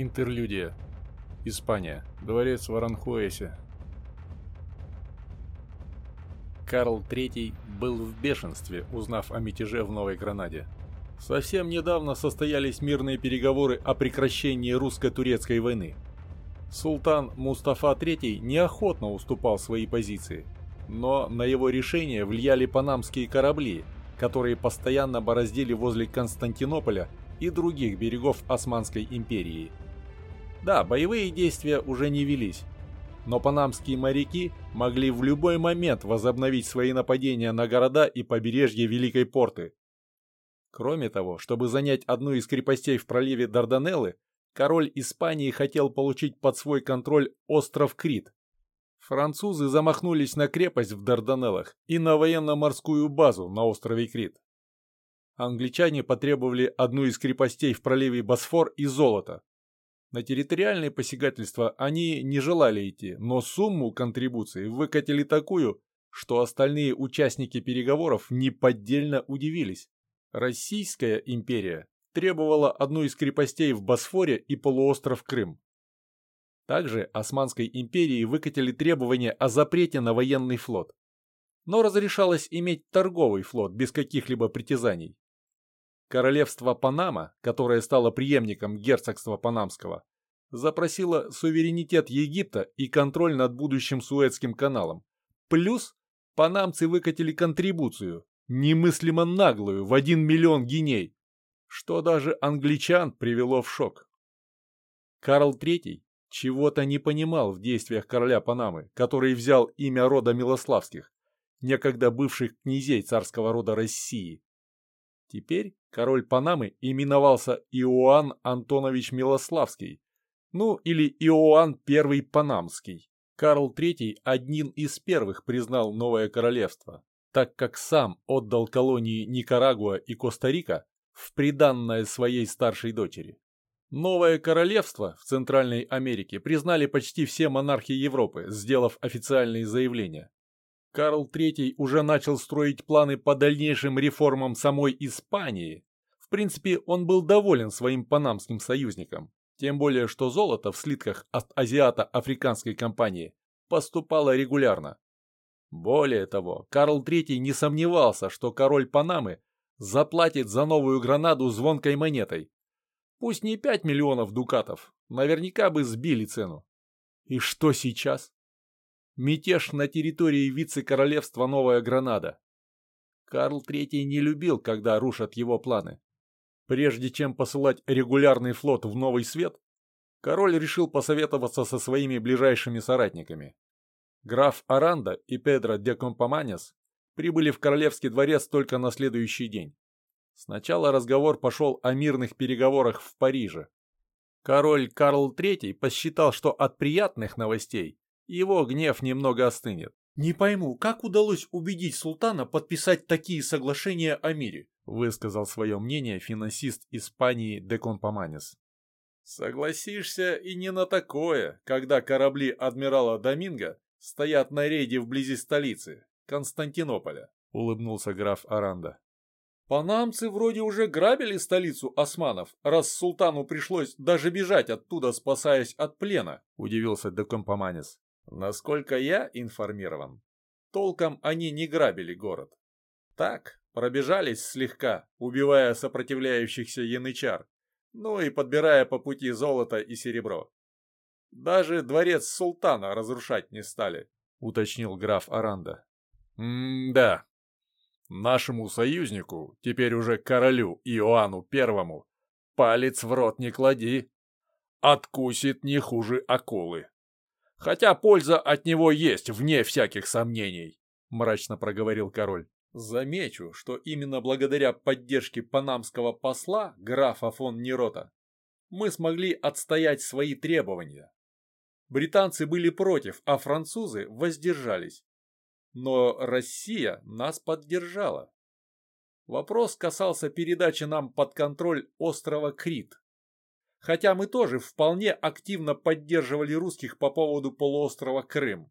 Интерлюдия. Испания. Дворец в Аранхуэсе. Карл III был в бешенстве, узнав о мятеже в Новой Гранаде. Совсем недавно состоялись мирные переговоры о прекращении русско-турецкой войны. Султан Мустафа III неохотно уступал свои позиции, но на его решение влияли панамские корабли, которые постоянно бороздили возле Константинополя и других берегов Османской империи. Да, боевые действия уже не велись, но панамские моряки могли в любой момент возобновить свои нападения на города и побережье Великой Порты. Кроме того, чтобы занять одну из крепостей в проливе Дарданеллы, король Испании хотел получить под свой контроль остров Крит. Французы замахнулись на крепость в Дарданеллах и на военно-морскую базу на острове Крит англичане потребовали одну из крепостей в проливе Босфор и золото. На территориальные посягательства они не желали идти, но сумму контрибуции выкатили такую, что остальные участники переговоров неподдельно удивились. Российская империя требовала одну из крепостей в Босфоре и полуостров Крым. Также Османской империи выкатили требования о запрете на военный флот. Но разрешалось иметь торговый флот без каких-либо притязаний. Королевство Панама, которое стало преемником герцогства Панамского, запросило суверенитет Египта и контроль над будущим Суэцким каналом. Плюс панамцы выкатили контрибуцию, немыслимо наглую, в 1 миллион гиней, что даже англичан привело в шок. Карл III чего-то не понимал в действиях короля Панамы, который взял имя рода Милославских, некогда бывших князей царского рода России. Теперь король Панамы именовался Иоанн Антонович Милославский, ну или Иоанн I Панамский. Карл III одним из первых признал новое королевство, так как сам отдал колонии Никарагуа и Коста-Рика в приданное своей старшей дочери. Новое королевство в Центральной Америке признали почти все монархи Европы, сделав официальные заявления. Карл III уже начал строить планы по дальнейшим реформам самой Испании. В принципе, он был доволен своим панамским союзником. Тем более, что золото в слитках от Азиато-Африканской компании поступало регулярно. Более того, Карл III не сомневался, что король Панамы заплатит за новую Гранаду звонкой монетой. Пусть не 5 миллионов дукатов, наверняка бы сбили цену. И что сейчас? Мятеж на территории вице-королевства Новая Гранада. Карл III не любил, когда рушат его планы. Прежде чем посылать регулярный флот в Новый Свет, король решил посоветоваться со своими ближайшими соратниками. Граф Аранда и Педро де Компоманес прибыли в королевский дворец только на следующий день. Сначала разговор пошел о мирных переговорах в Париже. Король Карл III посчитал, что от приятных новостей его гнев немного остынет. «Не пойму, как удалось убедить султана подписать такие соглашения о мире?» высказал свое мнение финансист Испании Декон Паманес. «Согласишься и не на такое, когда корабли адмирала Доминго стоят на рейде вблизи столицы, Константинополя», улыбнулся граф Аранда. «Панамцы вроде уже грабили столицу османов, раз султану пришлось даже бежать оттуда, спасаясь от плена», удивился Декон Паманес. Насколько я информирован, толком они не грабили город. Так, пробежались слегка, убивая сопротивляющихся янычар, ну и подбирая по пути золото и серебро. Даже дворец султана разрушать не стали, уточнил граф Аранда. М-да. Нашему союзнику, теперь уже королю Иоанну Первому, палец в рот не клади. Откусит не хуже акулы. Хотя польза от него есть, вне всяких сомнений», — мрачно проговорил король. «Замечу, что именно благодаря поддержке панамского посла, графа фон Нерота, мы смогли отстоять свои требования. Британцы были против, а французы воздержались. Но Россия нас поддержала. Вопрос касался передачи нам под контроль острова Крит хотя мы тоже вполне активно поддерживали русских по поводу полуострова Крым»,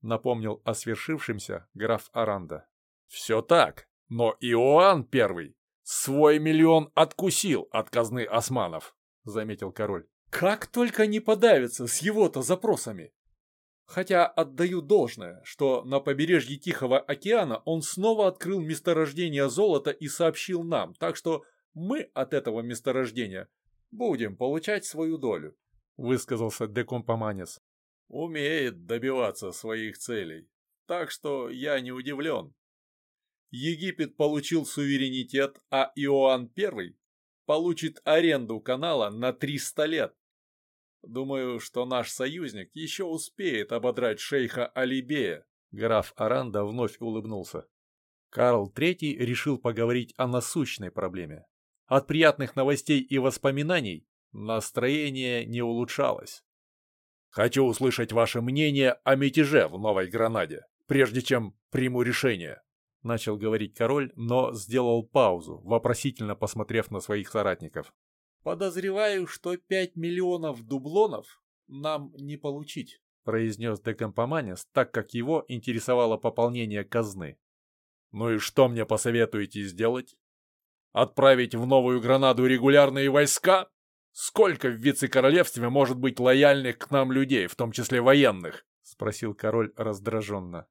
напомнил о свершившемся граф Аранда. «Все так, но Иоанн Первый свой миллион откусил от казны османов», заметил король. Как только не подавится с его-то запросами. Хотя отдаю должное, что на побережье Тихого океана он снова открыл месторождение золота и сообщил нам, так что мы от этого месторождения будем получать свою долю, высказался Декомпоманис. Умеет добиваться своих целей, так что я не удивлен. Египет получил суверенитет, а Иоанн I получит аренду канала на 300 лет. Думаю, что наш союзник еще успеет ободрать шейха Алибея. Граф Аранда вновь улыбнулся. Карл III решил поговорить о насущной проблеме. От приятных новостей и воспоминаний настроение не улучшалось. «Хочу услышать ваше мнение о мятеже в Новой Гранаде, прежде чем приму решение», — начал говорить король, но сделал паузу, вопросительно посмотрев на своих соратников. «Подозреваю, что пять миллионов дублонов нам не получить», произнес Декампоманис, так как его интересовало пополнение казны. «Ну и что мне посоветуете сделать? Отправить в Новую Гранаду регулярные войска? Сколько в вице-королевстве может быть лояльных к нам людей, в том числе военных?» спросил король раздраженно.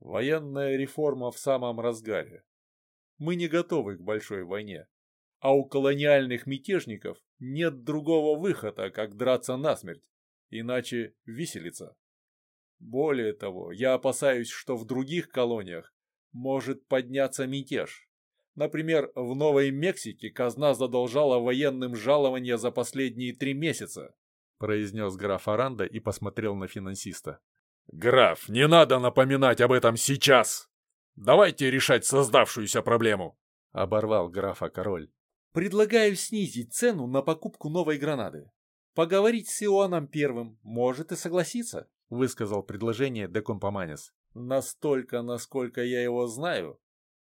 «Военная реформа в самом разгаре. Мы не готовы к большой войне а у колониальных мятежников нет другого выхода, как драться насмерть, иначе виселица. Более того, я опасаюсь, что в других колониях может подняться мятеж. Например, в Новой Мексике казна задолжала военным жалования за последние три месяца, произнес граф Аранда и посмотрел на финансиста. «Граф, не надо напоминать об этом сейчас! Давайте решать создавшуюся проблему!» — оборвал графа король. Предлагаю снизить цену на покупку новой гранаты. Поговорить с Иоанном Первым, может и согласиться, высказал предложение Декомпоманис. Настолько, насколько я его знаю,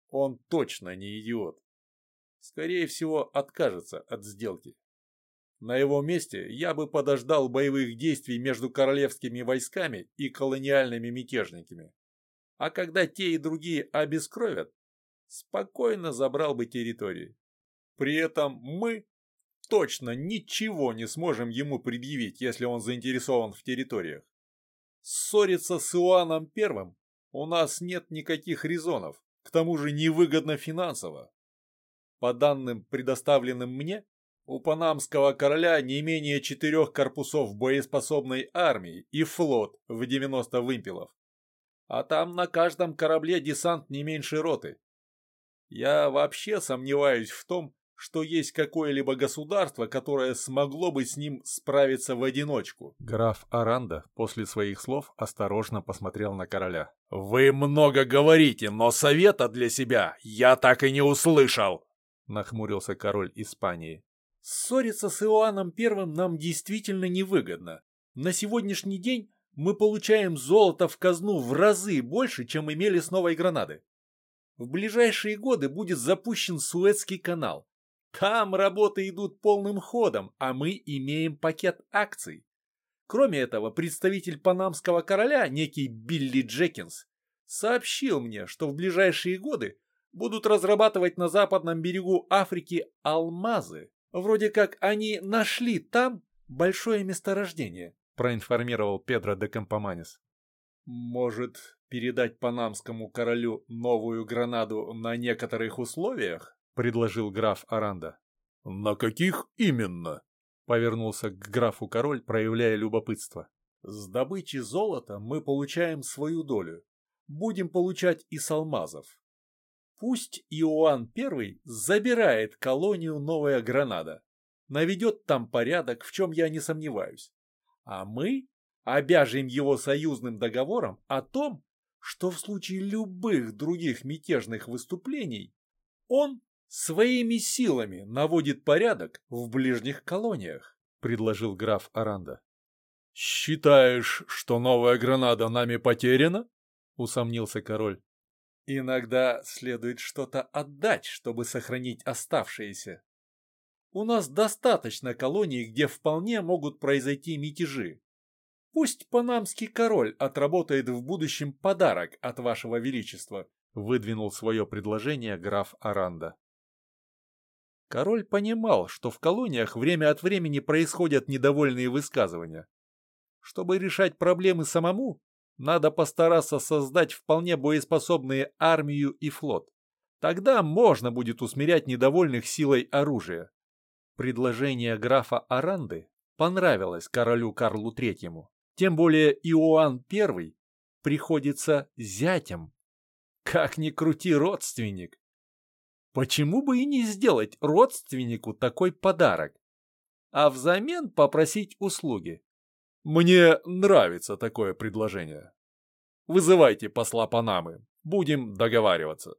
он точно не идиот. Скорее всего, откажется от сделки. На его месте я бы подождал боевых действий между королевскими войсками и колониальными мятежниками. А когда те и другие обескровят, спокойно забрал бы территории. При этом мы точно ничего не сможем ему предъявить, если он заинтересован в территориях. Ссориться с Иоанном Первым у нас нет никаких резонов, к тому же невыгодно финансово. По данным, предоставленным мне, у панамского короля не менее четырех корпусов боеспособной армии и флот в 90 вымпелов. А там на каждом корабле десант не меньше роты. Я вообще сомневаюсь в том, что есть какое-либо государство, которое смогло бы с ним справиться в одиночку. Граф Аранда после своих слов осторожно посмотрел на короля. «Вы много говорите, но совета для себя я так и не услышал!» Нахмурился король Испании. «Ссориться с Иоанном Первым нам действительно невыгодно. На сегодняшний день мы получаем золото в казну в разы больше, чем имели с Новой Гранады. В ближайшие годы будет запущен Суэцкий канал. Там работы идут полным ходом, а мы имеем пакет акций. Кроме этого, представитель панамского короля, некий Билли Джекинс, сообщил мне, что в ближайшие годы будут разрабатывать на западном берегу Африки алмазы. Вроде как они нашли там большое месторождение, проинформировал Педро де Кампоманис. Может, передать панамскому королю новую гранаду на некоторых условиях? Предложил граф Аранда. «На каких именно?» — повернулся к графу король, проявляя любопытство. «С добычи золота мы получаем свою долю. Будем получать и с алмазов. Пусть Иоанн I забирает колонию Новая Гранада, наведет там порядок, в чем я не сомневаюсь. А мы обяжем его союзным договором о том, что в случае любых других мятежных выступлений он своими силами наводит порядок в ближних колониях», — предложил граф Аранда. «Считаешь, что новая Гранада нами потеряна?» — усомнился король. «Иногда следует что-то отдать, чтобы сохранить оставшиеся. У нас достаточно колоний, где вполне могут произойти мятежи. Пусть панамский король отработает в будущем подарок от вашего величества», — выдвинул свое предложение граф Аранда. Король понимал, что в колониях время от времени происходят недовольные высказывания. Чтобы решать проблемы самому, надо постараться создать вполне боеспособные армию и флот. Тогда можно будет усмирять недовольных силой оружия. Предложение графа Аранды понравилось королю Карлу Третьему. Тем более Иоанн I приходится зятем. Как ни крути родственник. Почему бы и не сделать родственнику такой подарок? А взамен попросить услуги. Мне нравится такое предложение. Вызывайте посла Панамы. Будем договариваться.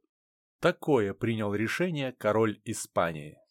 Такое принял решение король Испании.